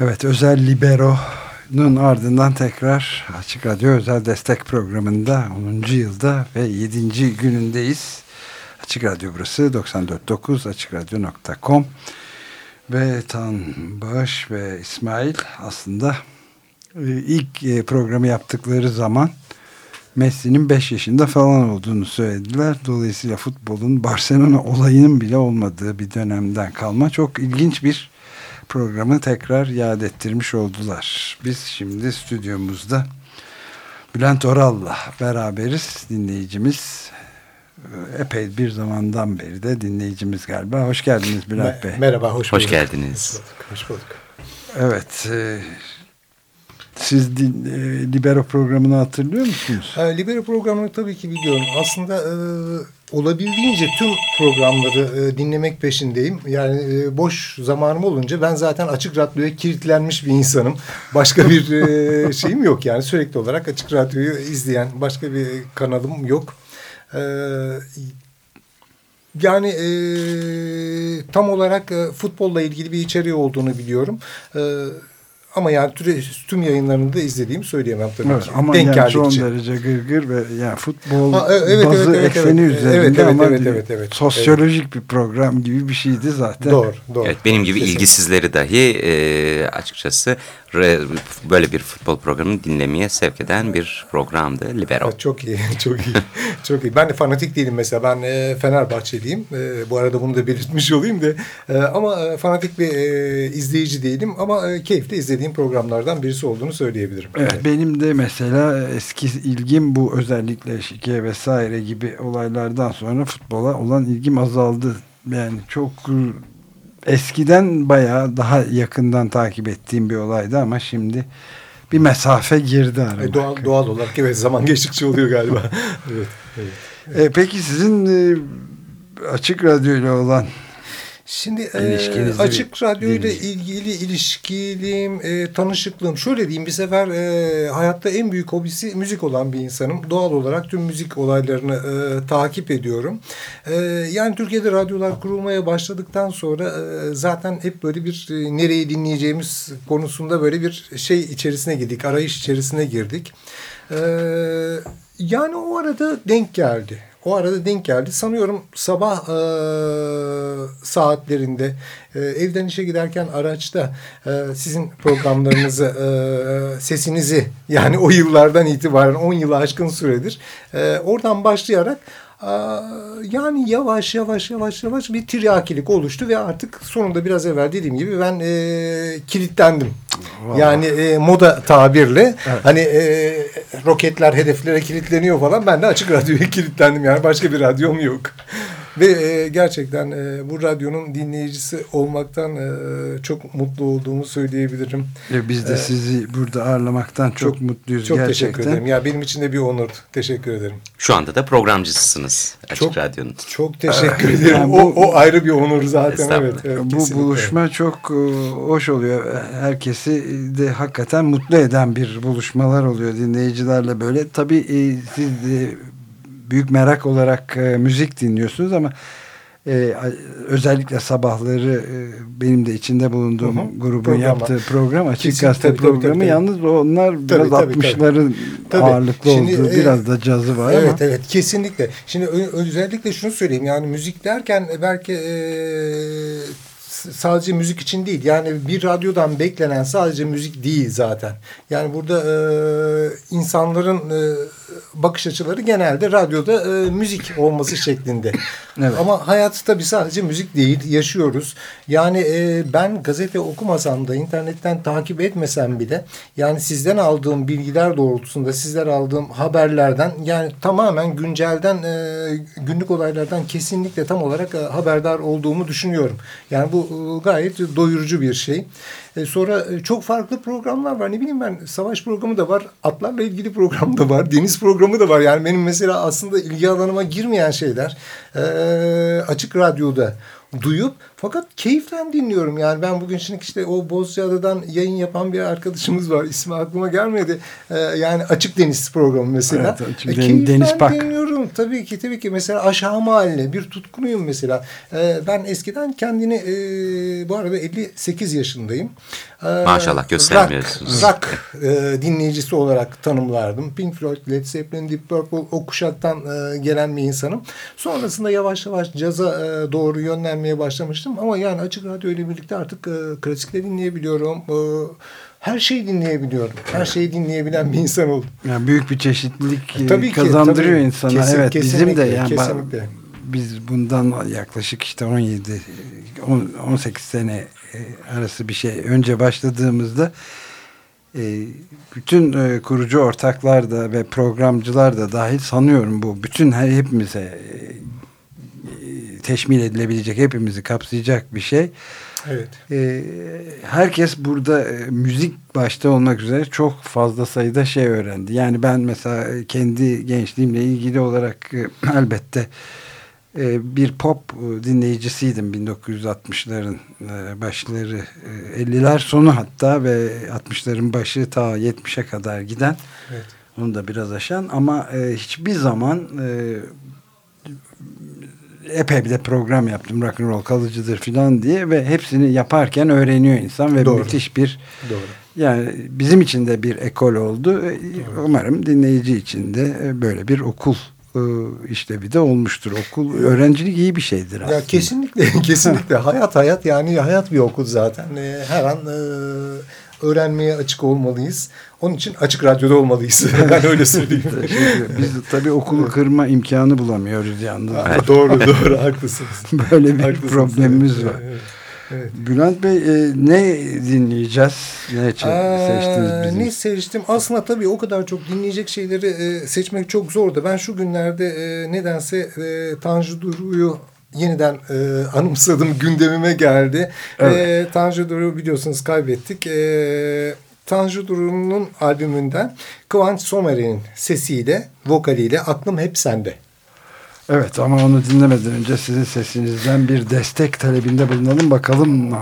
Evet özel Libero'nun ardından tekrar Açık Radyo özel destek programında 10. yılda ve 7. günündeyiz. Açık Radyo burası 94.9 açıkradyo.com ve Tan Bağış ve İsmail aslında e, ilk e, programı yaptıkları zaman Messi'nin 5 yaşında falan olduğunu söylediler. Dolayısıyla futbolun Barcelona olayının bile olmadığı bir dönemden kalma çok ilginç bir programı tekrar yad ettirmiş oldular. Biz şimdi stüdyomuzda Bülent Oral'la beraberiz. Dinleyicimiz e, epey bir zamandan beri de dinleyicimiz galiba. Hoş geldiniz Bülent Bey. Merhaba, hoş, hoş geldiniz. Hoş bulduk. Hoş bulduk. Evet, e, siz e, Libero programını hatırlıyor musunuz? E, Libero programını tabii ki biliyorum. Aslında e, olabildiğince tüm programları e, dinlemek peşindeyim. Yani e, boş zamanım olunca ben zaten açık radyoya kilitlenmiş bir insanım. Başka bir e, şeyim yok yani sürekli olarak açık radyoyu izleyen başka bir kanalım yok. E, yani e, tam olarak e, futbolla ilgili bir içeriği olduğunu biliyorum. E, ama yani tüm yayınlarını da izlediğimi söyleyemem tabii evet, ki. Ama Denk yani son derece gırgır ve yani futbol Ha, evet, bazı evet, evet, ekseni evet. üzerinde Evet, evet, ama evet, evet, evet. sosyolojik bir program gibi bir şeydi zaten. Doğru, doğru. Evet, benim gibi Kesinlikle. ilgisizleri dahi e, açıkçası re, böyle bir futbol programını dinlemeye sevk eden bir programdı Libero. Evet, çok iyi, çok iyi, çok iyi. Ben de fanatik değilim mesela. Ben e, Fenerbahçeliyim. E, bu arada bunu da belirtmiş olayım da. E, ama e, fanatik bir e, izleyici değilim. Ama e, keyifle izlediğim programlardan birisi olduğunu söyleyebilirim. Evet, benim de mesela eski ilgim bu özellikle şike vesaire gibi olaylardan sonra futbola olan ilgim azaldı. Yani çok eskiden bayağı daha yakından takip ettiğim bir olaydı ama şimdi bir mesafe girdi arama. E, doğal, doğal olarak evet zaman geçtikçe oluyor galiba. evet, evet. E, peki sizin e, açık radyo ile olan Şimdi e, açık radyo ile ilgili ilişkiliğim, e, tanışıklığım şöyle diyeyim bir sefer e, hayatta en büyük hobisi müzik olan bir insanım. Doğal olarak tüm müzik olaylarını e, takip ediyorum. E, yani Türkiye'de radyolar kurulmaya başladıktan sonra e, zaten hep böyle bir e, nereyi dinleyeceğimiz konusunda böyle bir şey içerisine girdik, arayış içerisine girdik. E, yani o arada denk geldi. O arada denk geldi. Sanıyorum sabah e, saatlerinde e, evden işe giderken araçta e, sizin programlarınızı, e, sesinizi yani o yıllardan itibaren 10 yılı aşkın süredir e, oradan başlayarak yani yavaş yavaş yavaş yavaş bir tiryakilik oluştu ve artık sonunda biraz evvel dediğim gibi ben e, kilitlendim. Wow. Yani e, moda tabirle evet. hani e, roketler hedeflere kilitleniyor falan ben de açık radyoya kilitlendim yani başka bir radyom yok. Ve e, gerçekten e, bu radyonun dinleyicisi olmaktan e, çok mutlu olduğumu söyleyebilirim. E, biz de ee, sizi burada ağırlamaktan çok, çok mutluyuz çok gerçekten. Çok teşekkür ederim. Ya benim için de bir onur. Teşekkür ederim. Şu anda da programcısınız Açık çok, Radyo'nun. Çok teşekkür ederim. Yani bu, o, o ayrı bir onur zaten. Evet, evet, bu kesinlikle. buluşma çok hoş oluyor. Herkesi de hakikaten mutlu eden bir buluşmalar oluyor dinleyicilerle böyle. Tabii siz de büyük merak olarak e, müzik dinliyorsunuz ama e, özellikle sabahları e, benim de içinde bulunduğum hı hı, grubun programa. yaptığı program açık Kesin, gazete tabii, programı tabii, tabii. yalnız onlar biraz tabii, 60'ların ağırlıklı Şimdi, olduğu biraz da cazı var evet, ama. Evet evet kesinlikle. Şimdi özellikle şunu söyleyeyim yani müzik derken belki e, sadece müzik için değil. Yani bir radyodan beklenen sadece müzik değil zaten. Yani burada e, insanların e, bakış açıları genelde radyoda e, müzik olması şeklinde. Evet. Ama hayat tabii sadece müzik değil. Yaşıyoruz. Yani e, ben gazete okumasam da internetten takip etmesem bile yani sizden aldığım bilgiler doğrultusunda sizler aldığım haberlerden yani tamamen güncelden e, günlük olaylardan kesinlikle tam olarak e, haberdar olduğumu düşünüyorum. Yani bu Gayet doyurucu bir şey. E, sonra e, çok farklı programlar var. Ne bileyim ben savaş programı da var. Atlarla ilgili program da var. Deniz programı da var. Yani benim mesela aslında ilgi alanıma girmeyen şeyler e, açık radyoda duyup fakat keyiften dinliyorum. Yani ben bugün şimdi işte o Bozcaada'dan yayın yapan bir arkadaşımız var. İsmi aklıma gelmedi. Ee, yani Açık Deniz programı mesela. Evet, açık e, Deniz Pak. dinliyorum. Tabii ki tabii ki. Mesela Aşağı Mahalle bir tutkunuyum mesela. Ee, ben eskiden kendini e, bu arada 58 yaşındayım. Ee, Maşallah göstermiyorsunuz. Rock, rock e, dinleyicisi olarak tanımlardım. Pink Floyd, Led Zeppelin, Deep Purple o kuşaktan e, gelen bir insanım. Sonrasında yavaş yavaş caza e, doğru yönlenmeye başlamıştım. Ama yani Açık Radyo ile birlikte artık e, klasikleri dinleyebiliyorum. E, her şeyi dinleyebiliyorum. Her şeyi dinleyebilen bir insan oldum. Yani büyük bir çeşitlilik e, tabii kazandırıyor ki, tabii. insana. Kesin, evet bizim de yani kesinlikle. biz bundan yaklaşık işte 17 18 sene e, arası bir şey önce başladığımızda e, bütün e, kurucu ortaklar da ve programcılar da dahil sanıyorum bu bütün her hepimize teşmil edilebilecek hepimizi kapsayacak bir şey. Evet. herkes burada müzik başta olmak üzere çok fazla sayıda şey öğrendi. Yani ben mesela kendi gençliğimle ilgili olarak elbette ee, bir pop e, dinleyicisiydim 1960'ların e, başları 50'ler e, sonu hatta ve 60'ların başı ta 70'e kadar giden evet. onu da biraz aşan ama hiçbir zaman epey bir de program yaptım rock and roll kalıcıdır filan diye ve hepsini yaparken öğreniyor insan ve Doğru. müthiş bir Doğru. yani bizim için de bir ekol oldu. Doğru. Umarım dinleyici için de böyle bir okul e, işlevi de olmuştur. Okul öğrencilik iyi bir şeydir aslında. Ya kesinlikle kesinlikle hayat hayat yani hayat bir okul zaten. E, her an e, öğrenmeye açık olmalıyız. Onun için açık radyoda olmalıyız. ben öyle söyleyeyim. Biz tabii okulu kırma imkanı bulamıyoruz yalnız. doğru doğru haklısınız. Böyle bir haklısınız. problemimiz var. Evet. Evet. Bülent Bey e, ne dinleyeceğiz? Ne Aa, seçtiniz bizi? Ne seçtim? Aslında tabii o kadar çok dinleyecek şeyleri e, seçmek çok zordu. Ben şu günlerde e, nedense e, Tanju Duru'yu yeniden e, anımsadım. Gündemime geldi. Evet. E, Tanju Duru biliyorsunuz kaybettik. E, Tanju Duru'nun albümünden Kıvanç Somer'in sesiyle, vokaliyle Aklım Hep Sende. Evet ama onu dinlemeden önce sizin sesinizden bir destek talebinde bulunalım bakalım.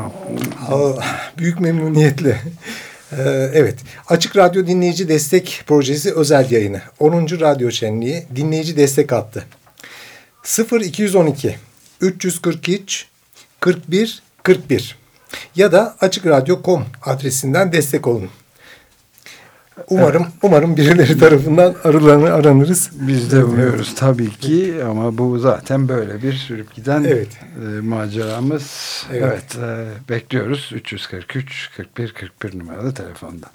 Büyük memnuniyetle. Ee, evet, Açık Radyo Dinleyici Destek Projesi özel yayını. 10. Radyo Şenliği Dinleyici Destek Hattı. 0212 343 41 41 ya da açıkradyo.com adresinden destek olun. Umarım evet. umarım birileri tarafından arılarını aranırız. Biz de umuyoruz tabii ki ama bu zaten böyle bir sürüp giden evet. e, maceramız. Evet, evet e, bekliyoruz 343 41 41 numaralı telefonda.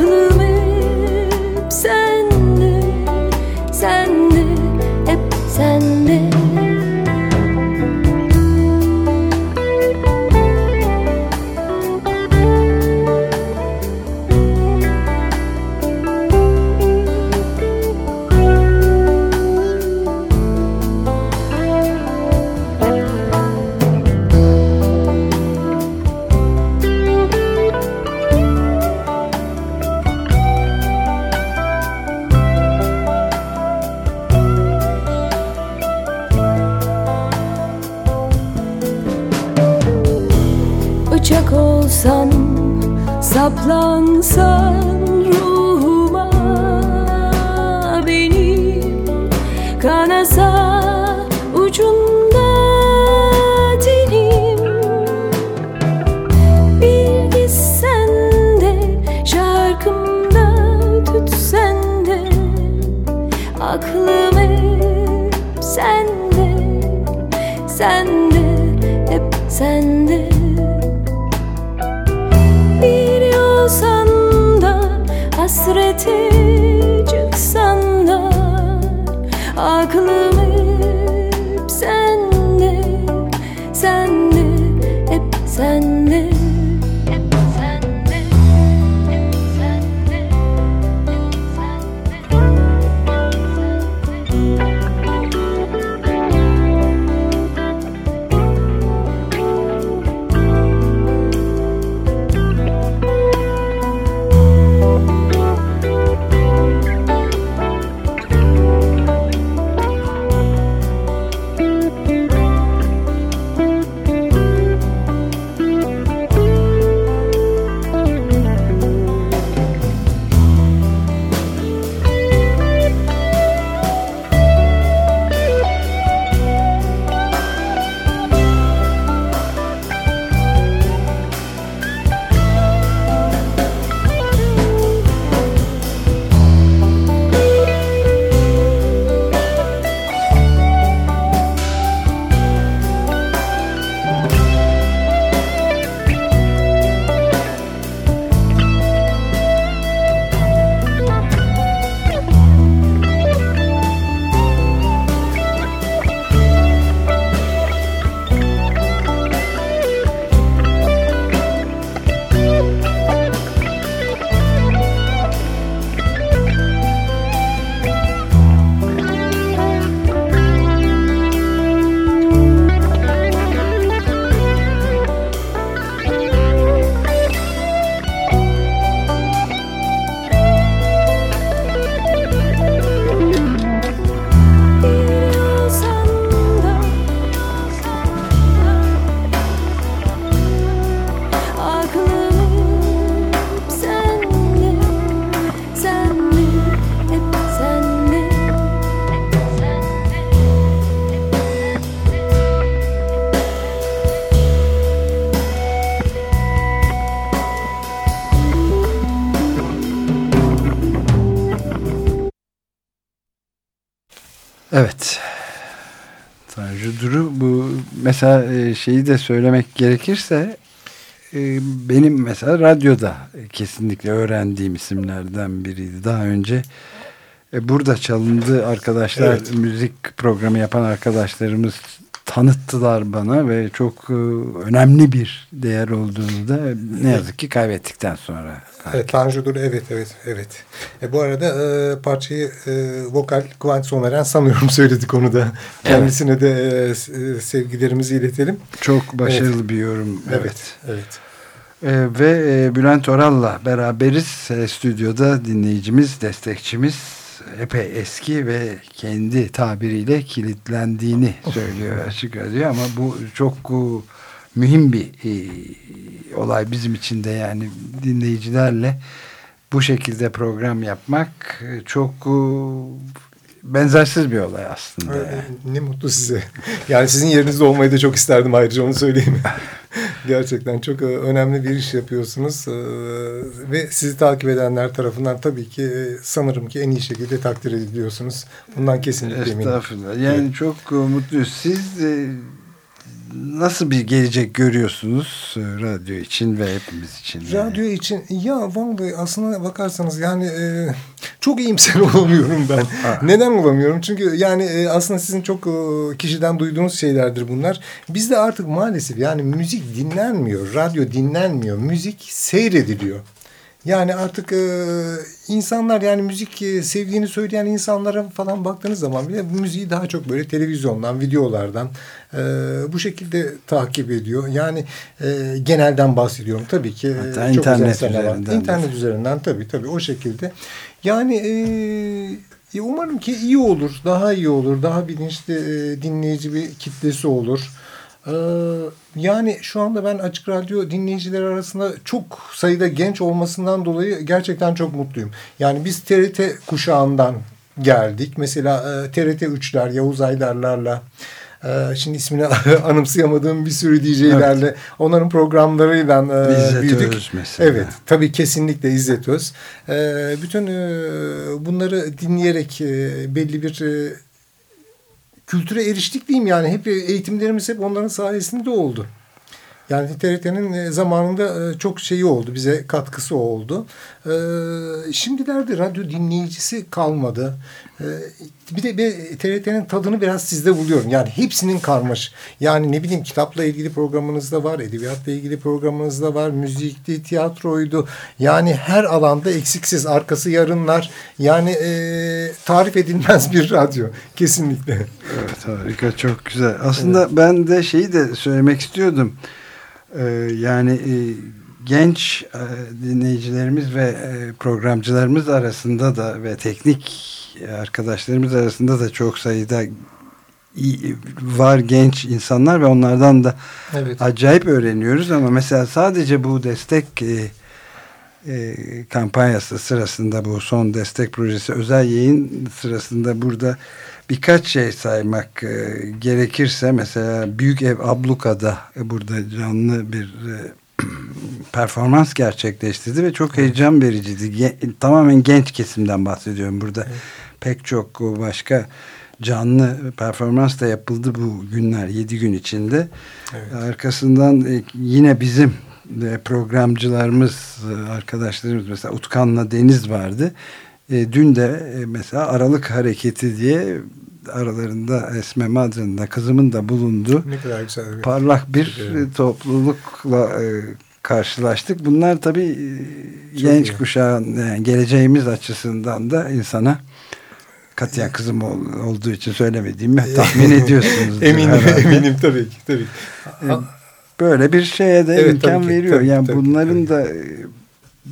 Aklım saplansan ruhuma benim kanasa ucunda tenim bir gitsen de şarkımda tütsen de aklım hep sende sende hep sende Evet. Tanju Duru bu mesela e, şeyi de söylemek gerekirse e, benim mesela radyoda kesinlikle öğrendiğim isimlerden biriydi. Daha önce e, burada çalındı arkadaşlar Evet. müzik programı yapan arkadaşlarımız tanıttılar bana ve çok e, önemli bir değer olduğunu da ne yazık ki kaybettikten sonra Evet Tanju Dur evet evet evet. E, bu arada e, parçayı e, vokal Kıvanç Someren sanıyorum söyledik onu da. Kendisine de e, e, sevgilerimizi iletelim. çok başarılı bir yorum. Evet. Evet. Ee, ve e, Bülent Oral'la beraberiz e, stüdyoda dinleyicimiz, destekçimiz epey eski ve kendi tabiriyle kilitlendiğini söylüyor açık radyo ama bu çok e, mühim bir e, olay bizim için de yani dinleyicilerle bu şekilde program yapmak e, çok e, benzersiz bir olay aslında. Öyle, yani. Ne mutlu size. Yani sizin yerinizde olmayı da çok isterdim ayrıca onu söyleyeyim. Gerçekten çok e, önemli bir iş yapıyorsunuz. E, Ve sizi takip edenler tarafından tabii ki e, sanırım ki en iyi şekilde takdir ediliyorsunuz. Bundan kesinlikle eminim. Estağfurullah. Yani çok e, mutluyuz. Siz e, nasıl bir gelecek görüyorsunuz e, radyo için ve hepimiz için? yani? Radyo için ya vallahi aslına bakarsanız yani e, çok iyimser olamıyorum ben. Neden olamıyorum? Çünkü yani e, aslında sizin çok e, kişiden duyduğunuz şeylerdir bunlar. Bizde artık maalesef yani müzik dinlenmiyor, radyo dinlenmiyor, müzik seyrediliyor. Yani artık e, insanlar yani müzik e, sevdiğini söyleyen insanlara falan baktığınız zaman bile bu müziği daha çok böyle televizyondan, videolardan e, bu şekilde takip ediyor. Yani e, genelden bahsediyorum tabii ki. e, Hatta çok internet üzerinden de. İnternet üzerinden tabii tabii o şekilde. Yani e, e, umarım ki iyi olur, daha iyi olur, daha bilinçli e, dinleyici bir kitlesi olur. Ee, yani şu anda ben Açık Radyo dinleyiciler arasında çok sayıda genç olmasından dolayı gerçekten çok mutluyum. Yani biz TRT kuşağından geldik. Mesela e, TRT 3'ler, Yavuz Aydarlar'la e, şimdi ismini anımsayamadığım bir sürü DJ'lerle onların programlarıyla e, İzzet büyüdük. Öz mesela. Evet tabii kesinlikle İzzet Öz. E, bütün e, bunları dinleyerek e, belli bir e, kültüre eriştik diyeyim yani. Hep eğitimlerimiz hep onların sayesinde oldu. Yani TRT'nin e, zamanında e, çok şeyi oldu. Bize katkısı oldu. E, Şimdilerde radyo dinleyicisi kalmadı. Bir de bir TRT'nin tadını biraz sizde buluyorum. Yani hepsinin karmaş. Yani ne bileyim kitapla ilgili programınızda var. Edebiyatla ilgili programınızda var. Müzikti, tiyatroydu. Yani her alanda eksiksiz. Arkası yarınlar. Yani e, tarif edilmez bir radyo. Kesinlikle. Evet harika çok güzel. Aslında ben de şeyi de söylemek istiyordum. Ee, yani e, genç e, dinleyicilerimiz ve e, programcılarımız arasında da ve teknik arkadaşlarımız arasında da çok sayıda var genç insanlar ve onlardan da Evet. acayip öğreniyoruz ama mesela sadece bu destek e, e, kampanyası sırasında bu son destek projesi özel yayın sırasında burada birkaç şey saymak e, gerekirse mesela Büyük Ev Abluka'da e, burada canlı bir e, performans gerçekleştirdi ve çok heyecan vericiydi. Ge- tamamen genç kesimden bahsediyorum burada. Pek çok başka canlı performans da yapıldı bu günler 7 gün içinde. Arkasından e, yine bizim programcılarımız, e, arkadaşlarımız mesela Utkan'la Deniz vardı. E, Dün de e, mesela Aralık Hareketi diye aralarında Esme Madra'nın da kızımın da bulunduğu Ne kadar güzel. bir- parlak bir Evet. e, toplulukla e, karşılaştık. Bunlar tabii e, genç iyi. kuşağın yani geleceğimiz açısından da insana katiyen kızım ol- olduğu için söylemediğimi tahmin ediyorsunuz. Eminim, eminim tabii ki. Tabii. Böyle bir şeye de Evet, imkan ki, veriyor. tabii, yani tabii, bunların tabii. da e,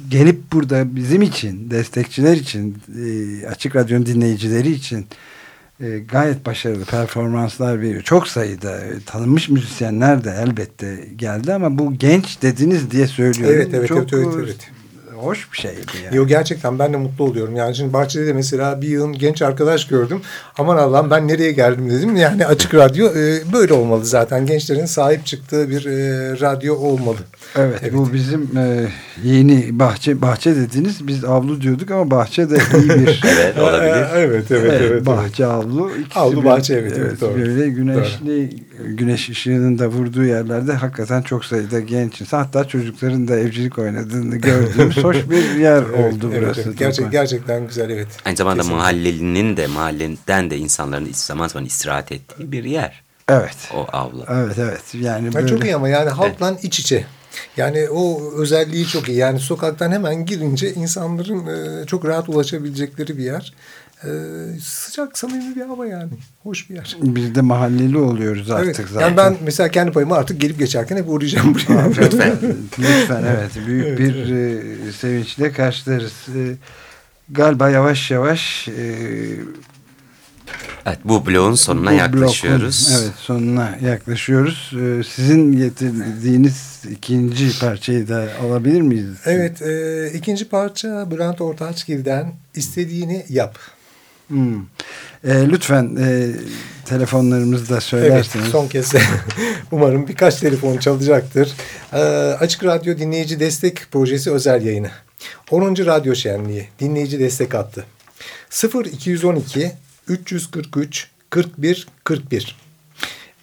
gelip burada bizim için, destekçiler için, e, Açık Radyo'nun dinleyicileri için e, gayet başarılı performanslar veriyor. Çok sayıda tanınmış müzisyenler de elbette geldi ama bu genç dediniz diye söylüyorum. Evet, evet, Çok evet, evet, evet. Hoş bir şeydi yani. Yo gerçekten ben de mutlu oluyorum. Yani şimdi bahçede de mesela bir yığın genç arkadaş gördüm. Aman Allah'ım ben nereye geldim dedim. Yani açık radyo e, böyle olmalı zaten. Gençlerin sahip çıktığı bir e, radyo olmalı. Evet, Evet. bu bizim e, yeni bahçe bahçe dediniz. Biz avlu diyorduk ama bahçe de iyi bir Evet olabilir. Evet, evet, evet. evet. bahçe avlu. Avlu, bahçe, evet, evet, doğru. Böyle güneşli güneş ışığının da vurduğu yerlerde hakikaten çok sayıda genç insan hatta çocukların da evcilik oynadığını gördüğümüz hoş bir yer Evet, oldu evet, burası. evet. Gerçek, gerçekten güzel evet. Aynı zamanda Kesinlikle. mahallelinin de mahalleden de insanların zaman zaman istirahat ettiği bir yer. Evet. O avlu. Evet evet. Yani Ya böyle çok iyi ama yani halkla iç içe. Yani o özelliği çok iyi. Yani sokaktan hemen girince insanların e, çok rahat ulaşabilecekleri bir yer. E, sıcak, samimi bir hava yani. Hoş bir yer. biz de mahalleli oluyoruz artık Evet. zaten. Yani ben mesela kendi payıma artık gelip geçerken hep uğrayacağım buraya. Lütfen. Lütfen evet. Büyük Evet, bir e, sevinçle karşılarız. E, galiba yavaş yavaş e, Evet, bu bloğun sonuna bu yaklaşıyoruz. blokun, evet sonuna yaklaşıyoruz. E, sizin getirdiğiniz ikinci parçayı da alabilir miyiz? evet. E, ikinci parça Bülent Ortaçgil'den istediğini yap. Hmm. E, lütfen e, telefonlarımızı da Evet, söylerseniz. son kez umarım birkaç telefon çalacaktır. Ee, Açık Radyo Dinleyici Destek Projesi özel yayını. 10. Radyo Şenliği Dinleyici Destek Hattı. 0212 343 41 41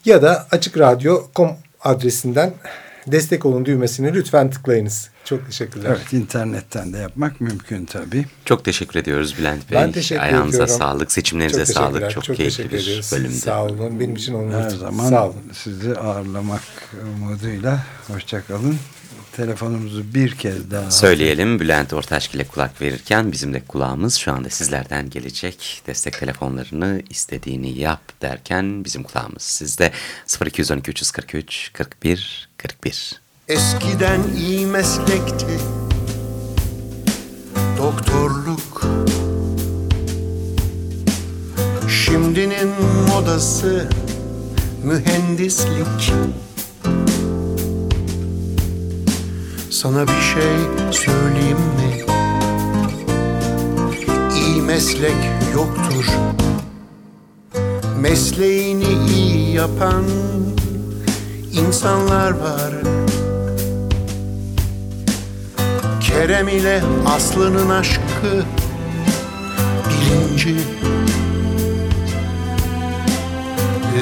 ya da açıkradyo.com adresinden destek olun düğmesini lütfen tıklayınız. Çok teşekkürler. Evet internetten de yapmak mümkün tabii. Çok teşekkür ediyoruz Bülent Bey. Ben teşekkür Ayağınıza ediyorum. sağlık, seçimlerinize Çok sağlık. Çok, çok keyifli teşekkür bir ederiz. bölümdü. Sağ olun. Benim için onur. Her zaman Sağ olun. sizi ağırlamak umuduyla hoşçakalın. Telefonumuzu bir kez daha Söyleyelim Bülent Ortaçgil'e kulak verirken bizim de kulağımız şu anda sizlerden gelecek. Destek telefonlarını istediğini yap derken bizim kulağımız sizde 0212 343 41 41. Eskiden iyi meslekti Doktorluk Şimdinin modası Mühendislik Sana bir şey söyleyeyim mi? İyi meslek yoktur Mesleğini iyi yapan insanlar var. Kerem ile Aslı'nın aşkı bilinci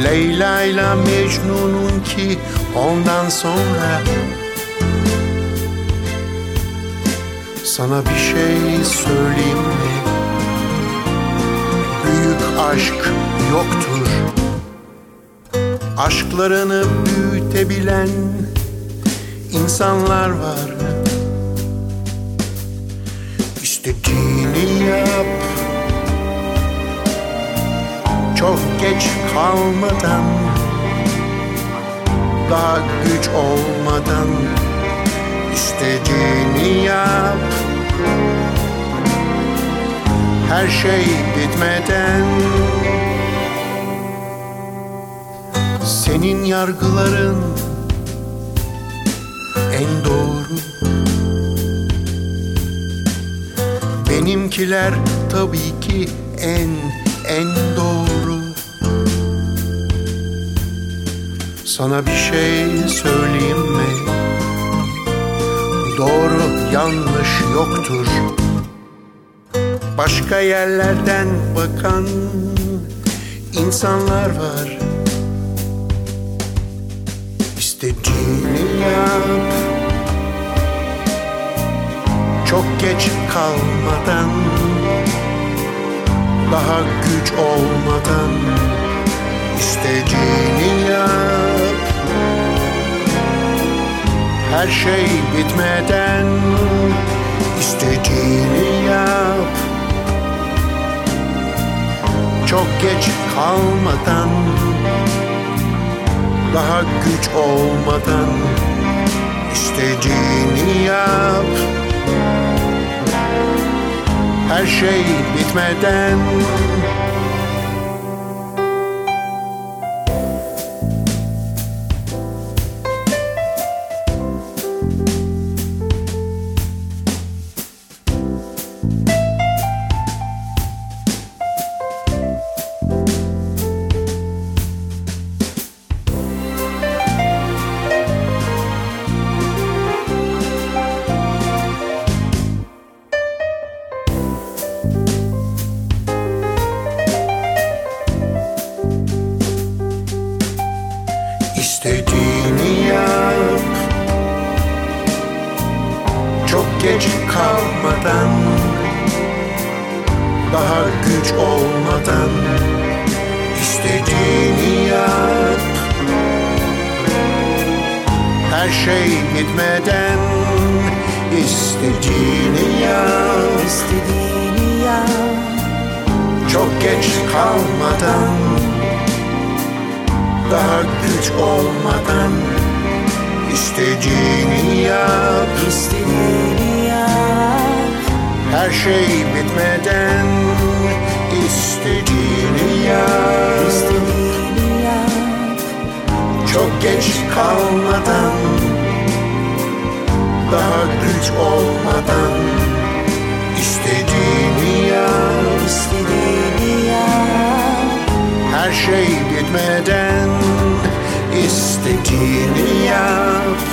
Leyla ile Mecnun'un ki ondan sonra. Sana bir şey söyleyeyim mi? Büyük aşk yoktur Aşklarını büyütebilen insanlar var. İstediğini yap. Çok geç kalmadan Daha güç olmadan İstediğini yap. Her şey bitmeden Senin yargıların en doğru. Benimkiler tabii ki en en doğru. Sana bir şey söyleyeyim mi? Doğru yanlış yoktur. Başka yerlerden bakan insanlar var İstediğini yap çok geç kalmadan Daha güç olmadan istediğini yap. Her şey bitmeden istediğini yap. Çok geç kalmadan Daha güç olmadan istediğini yap. Her şey bitmeden İstediğini yap. Çok geç kalmadan Daha güç olmadan istediğini yap. İstediğini yap. Her şey bitmeden istediğini yap. İstediğini yap. Çok geç kalmadan Daha güç olmadan istediğini yap İstediğini Her şey bitmeden istediğini yap